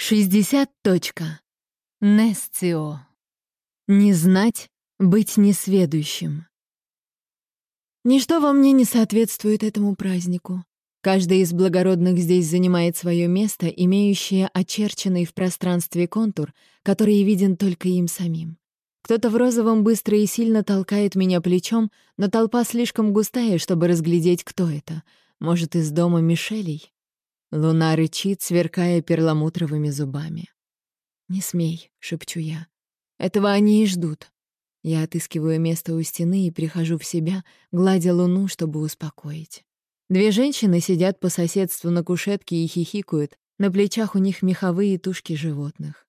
60. Точка. Несцио. Не знать, быть несведущим. Ничто во мне не соответствует этому празднику. Каждый из благородных здесь занимает свое место, имеющее очерченный в пространстве контур, который виден только им самим. Кто-то в розовом быстро и сильно толкает меня плечом, но толпа слишком густая, чтобы разглядеть, кто это. Может, из дома Мишелей? Луна рычит, сверкая перламутровыми зубами. «Не смей», — шепчу я. «Этого они и ждут». Я отыскиваю место у стены и прихожу в себя, гладя луну, чтобы успокоить. Две женщины сидят по соседству на кушетке и хихикают, на плечах у них меховые тушки животных.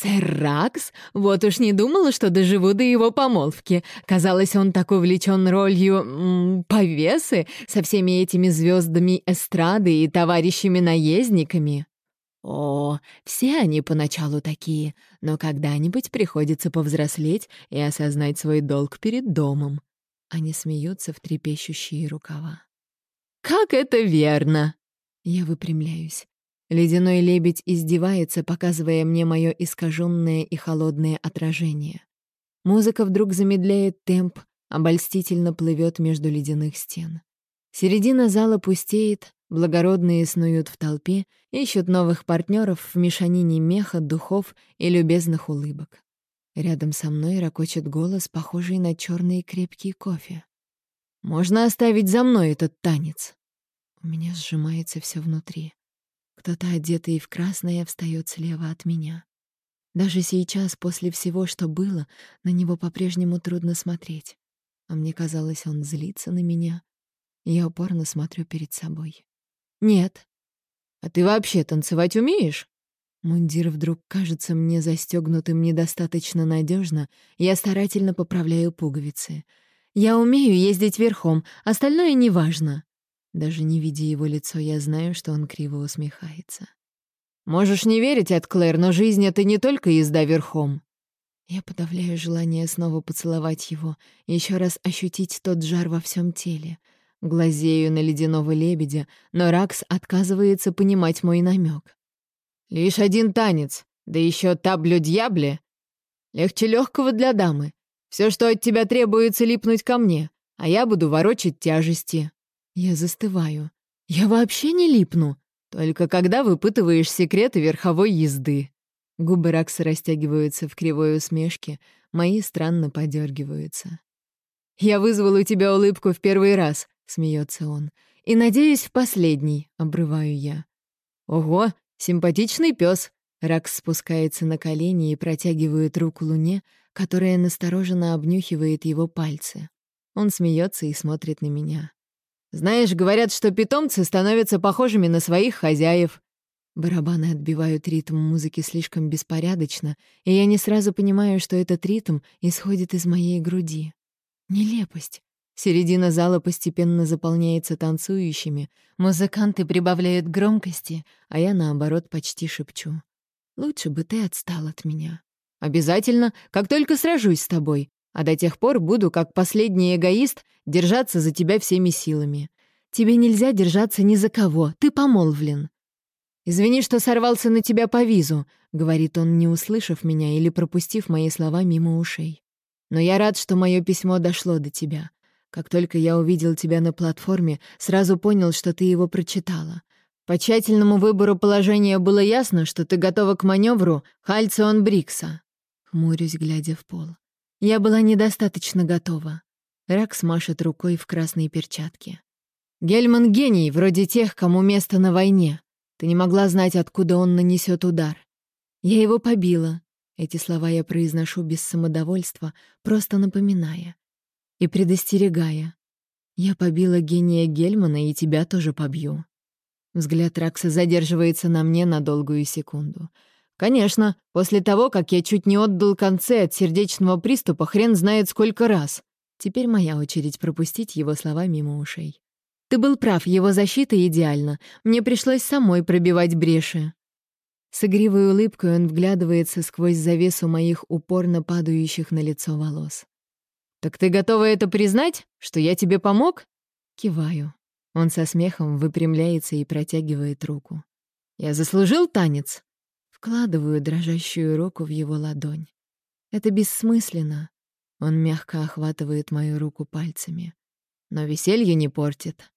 «Сэр Ракс? Вот уж не думала, что доживу до его помолвки. Казалось, он так увлечен ролью м -м, повесы со всеми этими звездами эстрады и товарищами-наездниками». О, все они поначалу такие, но когда-нибудь приходится повзрослеть и осознать свой долг перед домом. Они смеются в трепещущие рукава. «Как это верно!» Я выпрямляюсь. Ледяной лебедь издевается, показывая мне мое искаженное и холодное отражение. Музыка вдруг замедляет темп, обольстительно плывет между ледяных стен. Середина зала пустеет, благородные снуют в толпе, ищут новых партнеров в мешанине меха, духов и любезных улыбок. Рядом со мной ракочет голос, похожий на черный крепкий кофе. «Можно оставить за мной этот танец?» У меня сжимается все внутри. Кто-то, одетый в красное, встает слева от меня. Даже сейчас, после всего, что было, на него по-прежнему трудно смотреть. А мне казалось, он злится на меня. Я упорно смотрю перед собой. «Нет». «А ты вообще танцевать умеешь?» Мундир вдруг кажется мне застегнутым недостаточно надежно, я старательно поправляю пуговицы. «Я умею ездить верхом, остальное неважно». Даже не видя его лицо, я знаю, что он криво усмехается. «Можешь не верить, от Клэр, но жизнь — это не только езда верхом». Я подавляю желание снова поцеловать его, еще раз ощутить тот жар во всем теле. Глазею на ледяного лебедя, но Ракс отказывается понимать мой намек. «Лишь один танец, да еще таблю-дьябле. Легче легкого для дамы. Все, что от тебя требуется, липнуть ко мне, а я буду ворочать тяжести». Я застываю. Я вообще не липну. Только когда выпытываешь секреты верховой езды. Губы Ракса растягиваются в кривой усмешке, мои странно подергиваются. «Я вызвал у тебя улыбку в первый раз», — смеется он. «И, надеюсь, в последний», — обрываю я. «Ого, симпатичный пес. Ракс спускается на колени и протягивает руку Луне, которая настороженно обнюхивает его пальцы. Он смеется и смотрит на меня. Знаешь, говорят, что питомцы становятся похожими на своих хозяев. Барабаны отбивают ритм музыки слишком беспорядочно, и я не сразу понимаю, что этот ритм исходит из моей груди. Нелепость. Середина зала постепенно заполняется танцующими, музыканты прибавляют громкости, а я, наоборот, почти шепчу. «Лучше бы ты отстал от меня». «Обязательно, как только сражусь с тобой. А до тех пор буду, как последний эгоист, держаться за тебя всеми силами. Тебе нельзя держаться ни за кого, ты помолвлен. «Извини, что сорвался на тебя по визу», — говорит он, не услышав меня или пропустив мои слова мимо ушей. «Но я рад, что мое письмо дошло до тебя. Как только я увидел тебя на платформе, сразу понял, что ты его прочитала. По тщательному выбору положения было ясно, что ты готова к маневру Хальцион Брикса». Хмурюсь, глядя в пол. Я была недостаточно готова. Ракс машет рукой в красной перчатке. «Гельман — гений, вроде тех, кому место на войне. Ты не могла знать, откуда он нанесет удар. Я его побила». Эти слова я произношу без самодовольства, просто напоминая. И предостерегая. «Я побила гения Гельмана, и тебя тоже побью». Взгляд Ракса задерживается на мне на долгую секунду — «Конечно, после того, как я чуть не отдал конце от сердечного приступа хрен знает сколько раз. Теперь моя очередь пропустить его слова мимо ушей. Ты был прав, его защита идеальна. Мне пришлось самой пробивать бреши». С игривой улыбкой он вглядывается сквозь завесу моих упорно падающих на лицо волос. «Так ты готова это признать, что я тебе помог?» Киваю. Он со смехом выпрямляется и протягивает руку. «Я заслужил танец?» Вкладываю дрожащую руку в его ладонь. Это бессмысленно. Он мягко охватывает мою руку пальцами. Но веселье не портит.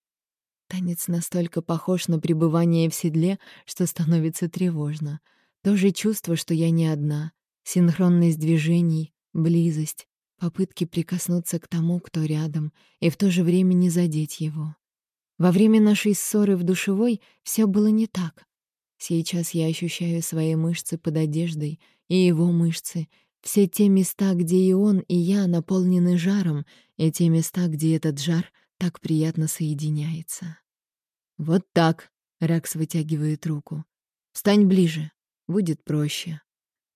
Танец настолько похож на пребывание в седле, что становится тревожно. То же чувство, что я не одна. Синхронность движений, близость, попытки прикоснуться к тому, кто рядом, и в то же время не задеть его. Во время нашей ссоры в душевой все было не так. Сейчас я ощущаю свои мышцы под одеждой и его мышцы, все те места, где и он, и я наполнены жаром, и те места, где этот жар так приятно соединяется. «Вот так», — Ракс вытягивает руку. «Встань ближе, будет проще».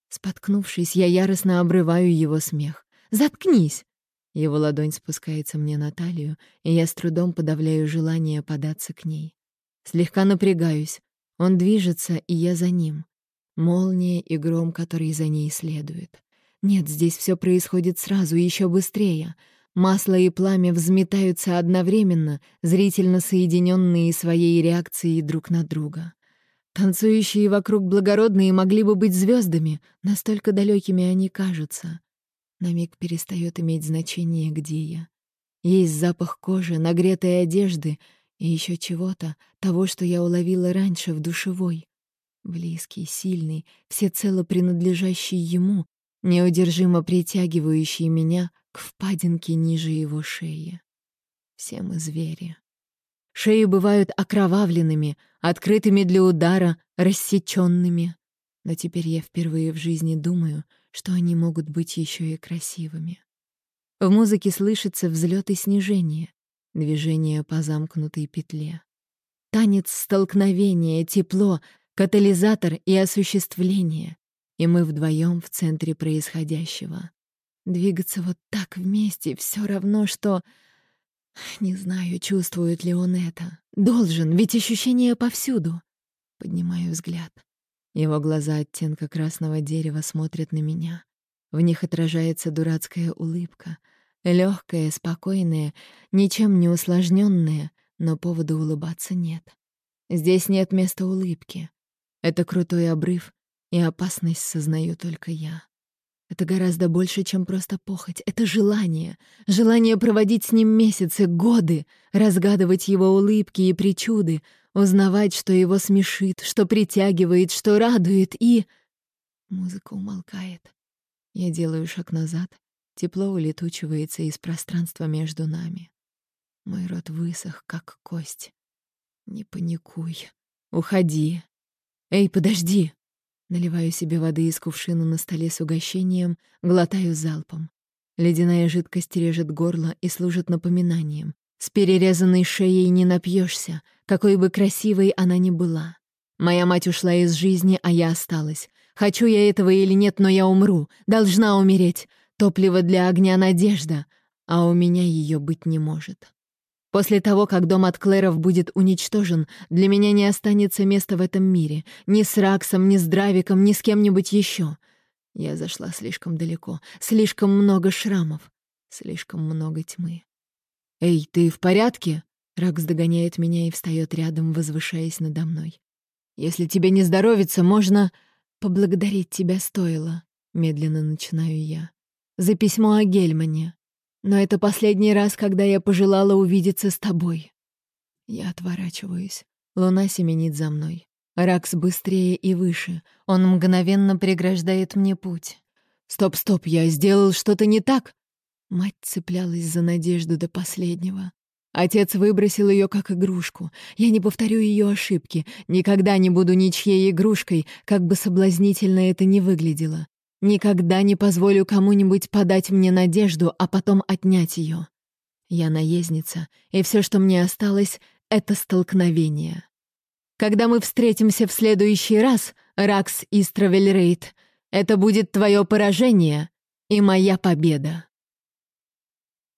Споткнувшись, я яростно обрываю его смех. «Заткнись!» Его ладонь спускается мне на талию, и я с трудом подавляю желание податься к ней. Слегка напрягаюсь. Он движется, и я за ним. Молния и гром, который за ней следует. Нет, здесь все происходит сразу, еще быстрее. Масло и пламя взметаются одновременно, зрительно соединенные своей реакцией друг на друга. Танцующие вокруг благородные могли бы быть звездами, настолько далекими они кажутся. На миг перестает иметь значение, где я. Есть запах кожи, нагретой одежды и еще чего-то, того, что я уловила раньше в душевой. Близкий, сильный, всецело принадлежащий ему, неудержимо притягивающий меня к впадинке ниже его шеи. Все мы звери. Шеи бывают окровавленными, открытыми для удара, рассеченными. Но теперь я впервые в жизни думаю, что они могут быть еще и красивыми. В музыке слышится взлет и снижение, движение по замкнутой петле. Танец столкновения, тепло, катализатор и осуществление. И мы вдвоем в центре происходящего. Двигаться вот так вместе все равно, что... Не знаю, чувствует ли он это. Должен, ведь ощущение повсюду. Поднимаю взгляд. Его глаза оттенка красного дерева смотрят на меня. В них отражается дурацкая улыбка. Легкая, спокойная, ничем не усложненная, но повода улыбаться нет. Здесь нет места улыбки. Это крутой обрыв, и опасность сознаю только я. Это гораздо больше, чем просто похоть. Это желание. Желание проводить с ним месяцы, годы, разгадывать его улыбки и причуды, узнавать, что его смешит, что притягивает, что радует, и... Музыка умолкает. Я делаю шаг назад. Тепло улетучивается из пространства между нами. Мой рот высох, как кость. Не паникуй. Уходи. Эй, подожди. Наливаю себе воды из кувшина на столе с угощением, глотаю залпом. Ледяная жидкость режет горло и служит напоминанием. С перерезанной шеей не напьешься, какой бы красивой она ни была. Моя мать ушла из жизни, а я осталась. Хочу я этого или нет, но я умру. Должна умереть. Топливо для огня — надежда, а у меня ее быть не может. После того, как дом от Клэров будет уничтожен, для меня не останется места в этом мире. Ни с Раксом, ни с Дравиком, ни с кем-нибудь еще. Я зашла слишком далеко. Слишком много шрамов. Слишком много тьмы. «Эй, ты в порядке?» Ракс догоняет меня и встает рядом, возвышаясь надо мной. «Если тебе не здоровится, можно...» «Поблагодарить тебя стоило», — медленно начинаю я. «За письмо о Гельмане. Но это последний раз, когда я пожелала увидеться с тобой. Я отворачиваюсь. Луна семенит за мной. Ракс быстрее и выше. Он мгновенно преграждает мне путь. «Стоп, стоп, я сделал что-то не так!» Мать цеплялась за надежду до последнего. Отец выбросил ее как игрушку. Я не повторю ее ошибки. Никогда не буду ничьей игрушкой, как бы соблазнительно это ни выглядело. Никогда не позволю кому-нибудь подать мне надежду, а потом отнять ее. Я наездница, и все, что мне осталось, — это столкновение. Когда мы встретимся в следующий раз, Ракс и Стравельрейд, это будет твое поражение и моя победа.